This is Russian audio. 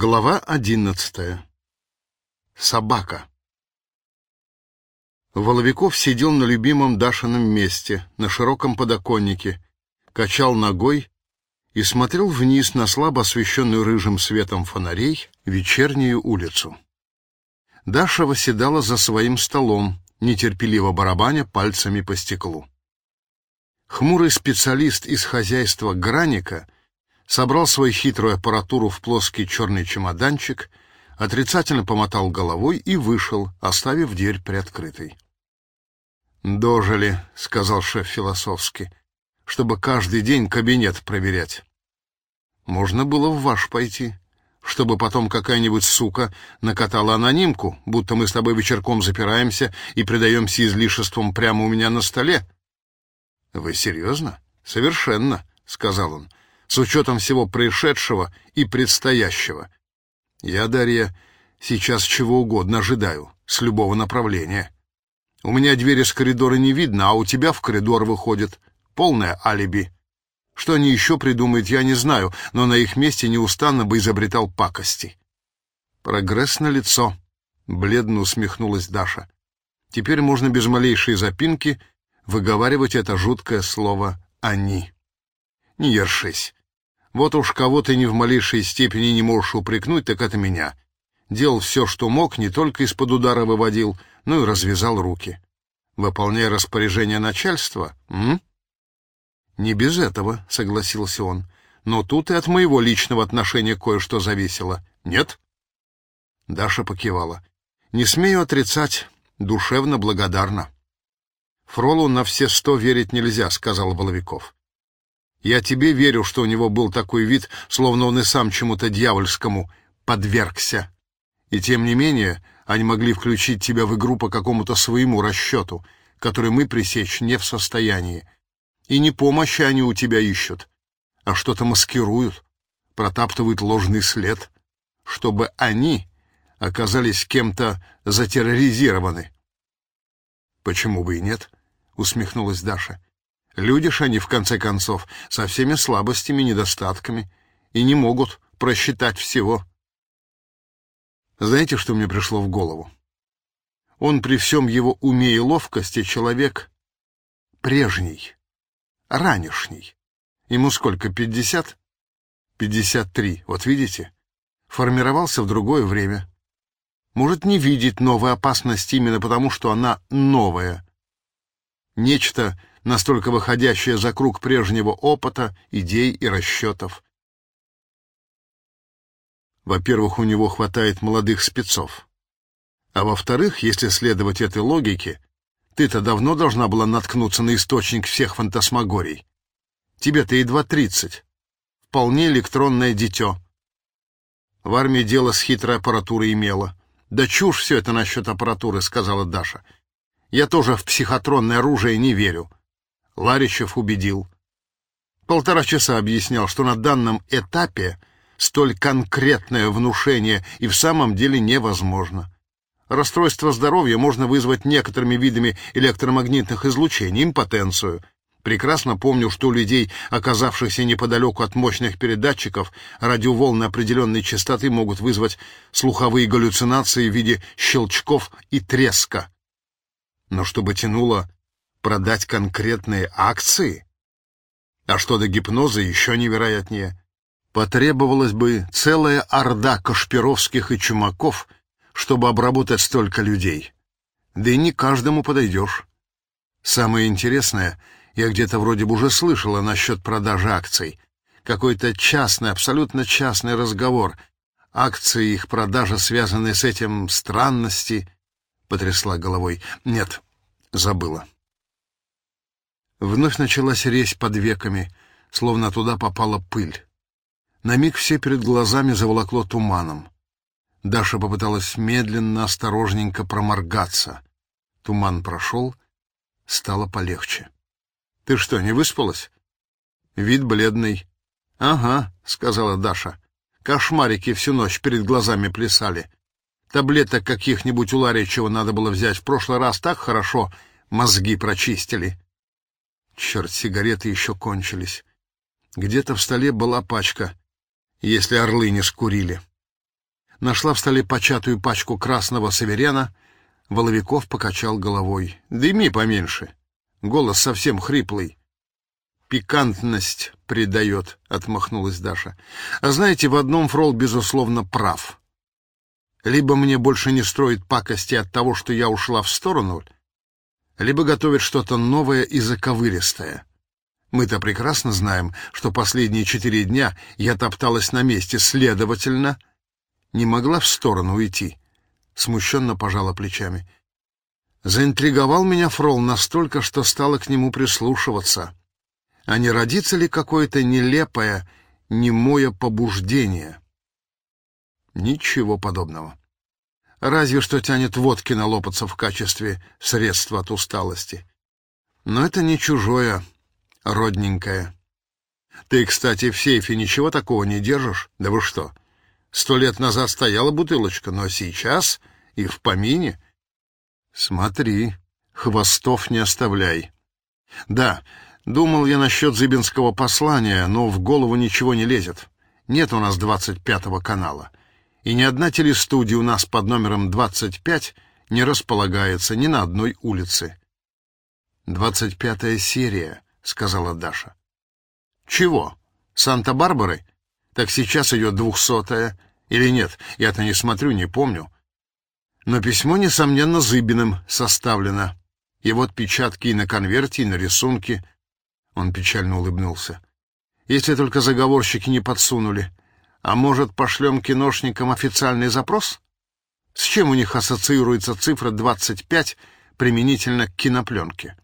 Глава одиннадцатая. Собака. Воловиков сидел на любимом Дашином месте, на широком подоконнике, качал ногой и смотрел вниз на слабо освещенную рыжим светом фонарей вечернюю улицу. Даша восседала за своим столом, нетерпеливо барабаня пальцами по стеклу. Хмурый специалист из хозяйства Граника — собрал свою хитрую аппаратуру в плоский черный чемоданчик, отрицательно помотал головой и вышел, оставив дверь приоткрытой. «Дожили», — сказал шеф философски, — «чтобы каждый день кабинет проверять. Можно было в ваш пойти, чтобы потом какая-нибудь сука накатала анонимку, будто мы с тобой вечерком запираемся и предаемся излишествам прямо у меня на столе». «Вы серьезно?» «Совершенно», — сказал он с учетом всего происшедшего и предстоящего. Я, Дарья, сейчас чего угодно ожидаю, с любого направления. У меня двери с коридора не видно, а у тебя в коридор выходит. Полное алиби. Что они еще придумают, я не знаю, но на их месте неустанно бы изобретал пакости. Прогресс на лицо. Бледно усмехнулась Даша. Теперь можно без малейшей запинки выговаривать это жуткое слово «они». Не ершись. Вот уж кого ты ни в малейшей степени не можешь упрекнуть, так это меня. Делал все, что мог, не только из-под удара выводил, но и развязал руки. Выполняя распоряжение начальства, м? Не без этого, согласился он. Но тут и от моего личного отношения кое-что зависело. Нет? Даша покивала. Не смею отрицать, душевно благодарна. Фролу на все сто верить нельзя, сказал Воловиков. Я тебе верю, что у него был такой вид, словно он и сам чему-то дьявольскому подвергся. И тем не менее, они могли включить тебя в игру по какому-то своему расчету, который мы пресечь не в состоянии. И не помощи они у тебя ищут, а что-то маскируют, протаптывают ложный след, чтобы они оказались кем-то затерроризированы. Почему бы и нет? усмехнулась Даша. Люди ж они, в конце концов, со всеми слабостями, недостатками, и не могут просчитать всего. Знаете, что мне пришло в голову? Он при всем его уме и ловкости человек прежний, ранешний. Ему сколько, пятьдесят? Пятьдесят три, вот видите? Формировался в другое время. Может не видеть новой опасности именно потому, что она новая. Нечто настолько выходящее за круг прежнего опыта, идей и расчетов. Во-первых, у него хватает молодых спецов. А во-вторых, если следовать этой логике, ты-то давно должна была наткнуться на источник всех фантасмагорий. Тебе-то едва тридцать. Вполне электронное дитё. В армии дело с хитрой аппаратурой имело. «Да чушь все это насчет аппаратуры», — сказала Даша. «Я тоже в психотронное оружие не верю. Ларичев убедил. Полтора часа объяснял, что на данном этапе столь конкретное внушение и в самом деле невозможно. Расстройство здоровья можно вызвать некоторыми видами электромагнитных излучений, импотенцию. Прекрасно помню, что у людей, оказавшихся неподалеку от мощных передатчиков, радиоволны определенной частоты могут вызвать слуховые галлюцинации в виде щелчков и треска. Но чтобы тянуло продать конкретные акции? А что до гипноза еще невероятнее. Потребовалась бы целая орда Кашпировских и Чумаков, чтобы обработать столько людей. Да и не каждому подойдешь. Самое интересное, я где-то вроде бы уже слышала насчет продажи акций. Какой-то частный, абсолютно частный разговор. Акции, их продажа, связанные с этим странности, потрясла головой. Нет, забыла. Вновь началась резь под веками, словно туда попала пыль. На миг все перед глазами заволокло туманом. Даша попыталась медленно, осторожненько проморгаться. Туман прошел, стало полегче. — Ты что, не выспалась? Вид бледный. — Ага, — сказала Даша. Кошмарики всю ночь перед глазами плясали. Таблеток каких-нибудь у Ларичева надо было взять. В прошлый раз так хорошо мозги прочистили. Черт, сигареты еще кончились. Где-то в столе была пачка, если орлы не скурили. нашла в столе початую пачку красного саверена. Воловиков покачал головой. «Дыми поменьше. Голос совсем хриплый». «Пикантность придает», — отмахнулась Даша. «А знаете, в одном Фрол, безусловно, прав. Либо мне больше не строит пакости от того, что я ушла в сторону, либо готовит что-то новое и заковыристое. Мы-то прекрасно знаем, что последние четыре дня я топталась на месте, следовательно, не могла в сторону уйти. Смущенно пожала плечами. Заинтриговал меня Фрол настолько, что стала к нему прислушиваться. А не родится ли какое-то нелепое, немое побуждение? Ничего подобного. Разве что тянет водки налопаться в качестве средства от усталости. Но это не чужое, родненькое. Ты, кстати, в сейфе ничего такого не держишь? Да вы что? Сто лет назад стояла бутылочка, но сейчас и в помине. Смотри, хвостов не оставляй. Да, думал я насчет зыбинского послания, но в голову ничего не лезет. Нет у нас двадцать пятого канала. И ни одна телестудия у нас под номером двадцать пять не располагается ни на одной улице. «Двадцать пятая серия», — сказала Даша. «Чего? Санта-Барбары? Так сейчас идет двухсотая. Или нет, я-то не смотрю, не помню. Но письмо, несомненно, Зыбиным составлено. И вот печатки и на конверте, и на рисунке». Он печально улыбнулся. «Если только заговорщики не подсунули. А может, пошлем киношникам официальный запрос? С чем у них ассоциируется цифра 25 применительно к кинопленке?»